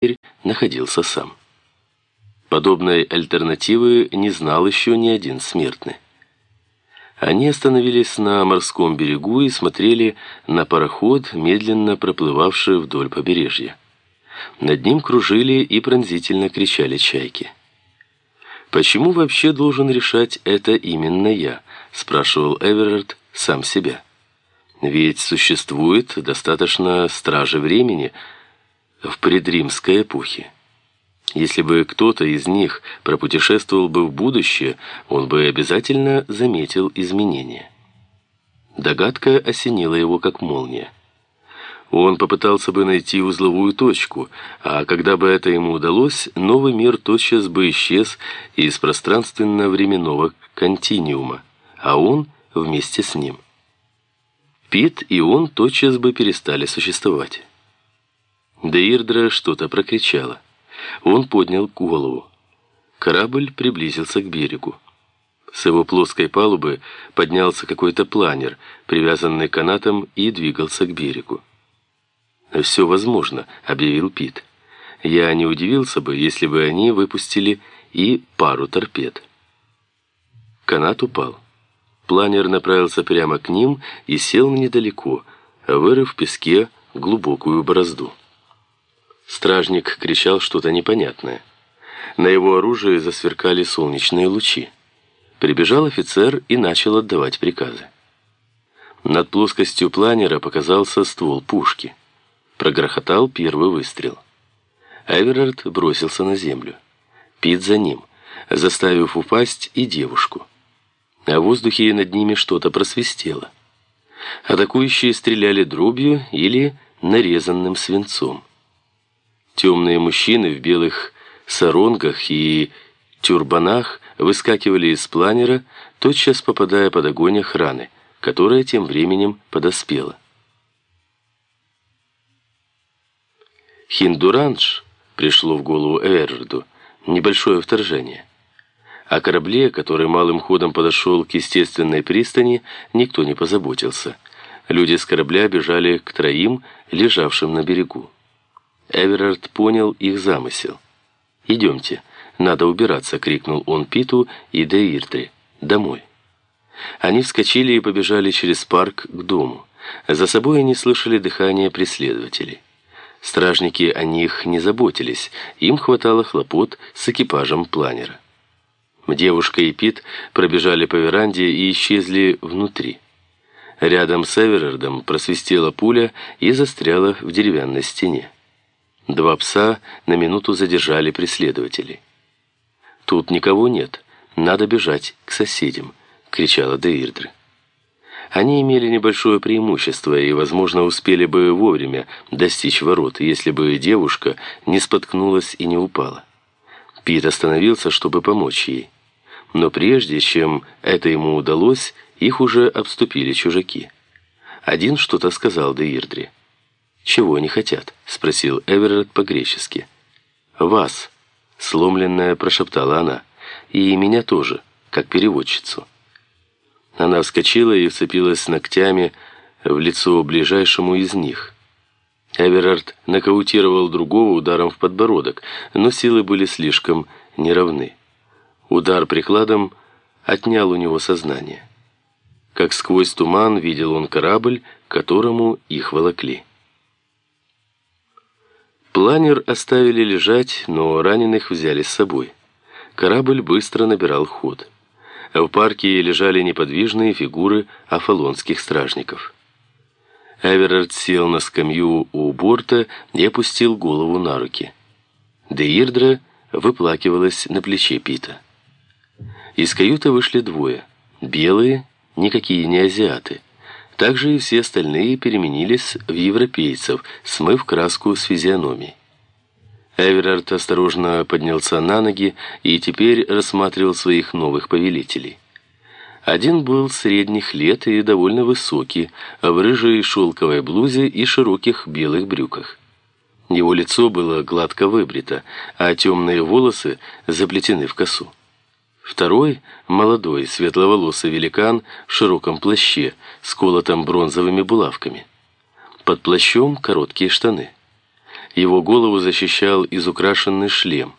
теперь находился сам. Подобной альтернативы не знал еще ни один смертный. Они остановились на морском берегу и смотрели на пароход, медленно проплывавший вдоль побережья. Над ним кружили и пронзительно кричали чайки. «Почему вообще должен решать это именно я?» – спрашивал Эверард сам себя. «Ведь существует достаточно стражи времени в предримской эпохе. Если бы кто-то из них пропутешествовал бы в будущее, он бы обязательно заметил изменения». Догадка осенила его как молния. Он попытался бы найти узловую точку, а когда бы это ему удалось, новый мир тотчас бы исчез из пространственно-временного континиума, а он вместе с ним. Пит и он тотчас бы перестали существовать. Деирдра что-то прокричала. Он поднял голову. Корабль приблизился к берегу. С его плоской палубы поднялся какой-то планер, привязанный канатом, и двигался к берегу. «Все возможно», — объявил Пит. «Я не удивился бы, если бы они выпустили и пару торпед». Канат упал. Планер направился прямо к ним и сел недалеко, вырыв в песке глубокую борозду. Стражник кричал что-то непонятное. На его оружии засверкали солнечные лучи. Прибежал офицер и начал отдавать приказы. Над плоскостью планера показался ствол пушки. Прогрохотал первый выстрел. Эверард бросился на землю. Пит за ним, заставив упасть и девушку. А в воздухе над ними что-то просвистело. Атакующие стреляли дробью или нарезанным свинцом. Темные мужчины в белых саронгах и тюрбанах выскакивали из планера, тотчас попадая под огонь охраны, которая тем временем подоспела. Хиндуранж пришло в голову Эрду, небольшое вторжение. О корабле, который малым ходом подошел к естественной пристани, никто не позаботился. Люди с корабля бежали к троим, лежавшим на берегу. Эверард понял их замысел. «Идемте, надо убираться», — крикнул он Питу и Деиртре. «Домой». Они вскочили и побежали через парк к дому. За собой они слышали дыхание преследователей. Стражники о них не заботились, им хватало хлопот с экипажем планера. Девушка и Пит пробежали по веранде и исчезли внутри. Рядом с Эверардом просвистела пуля и застряла в деревянной стене. Два пса на минуту задержали преследователей. «Тут никого нет, надо бежать к соседям», — кричала Деирдре. Они имели небольшое преимущество и, возможно, успели бы вовремя достичь ворот, если бы девушка не споткнулась и не упала. Пит остановился, чтобы помочь ей. Но прежде чем это ему удалось, их уже обступили чужаки. Один что-то сказал Деирдре. «Чего они хотят?» — спросил Эверард по-гречески. «Вас», — сломленная прошептала она, — «и меня тоже, как переводчицу». Она вскочила и вцепилась ногтями в лицо ближайшему из них. Эверард нокаутировал другого ударом в подбородок, но силы были слишком неравны. Удар прикладом отнял у него сознание. Как сквозь туман видел он корабль, которому их волокли. Планер оставили лежать, но раненых взяли с собой. Корабль быстро набирал ход. В парке лежали неподвижные фигуры афалонских стражников. Эверард сел на скамью у борта и опустил голову на руки. Деирдра выплакивалась на плече Пита. Из каюты вышли двое. Белые, никакие не азиаты. Также и все остальные переменились в европейцев, смыв краску с физиономией. Эверард осторожно поднялся на ноги и теперь рассматривал своих новых повелителей. Один был средних лет и довольно высокий, в рыжей шелковой блузе и широких белых брюках. Его лицо было гладко выбрито, а темные волосы заплетены в косу. Второй – молодой, светловолосый великан в широком плаще с колотом бронзовыми булавками. Под плащом короткие штаны. Его голову защищал изукрашенный шлем.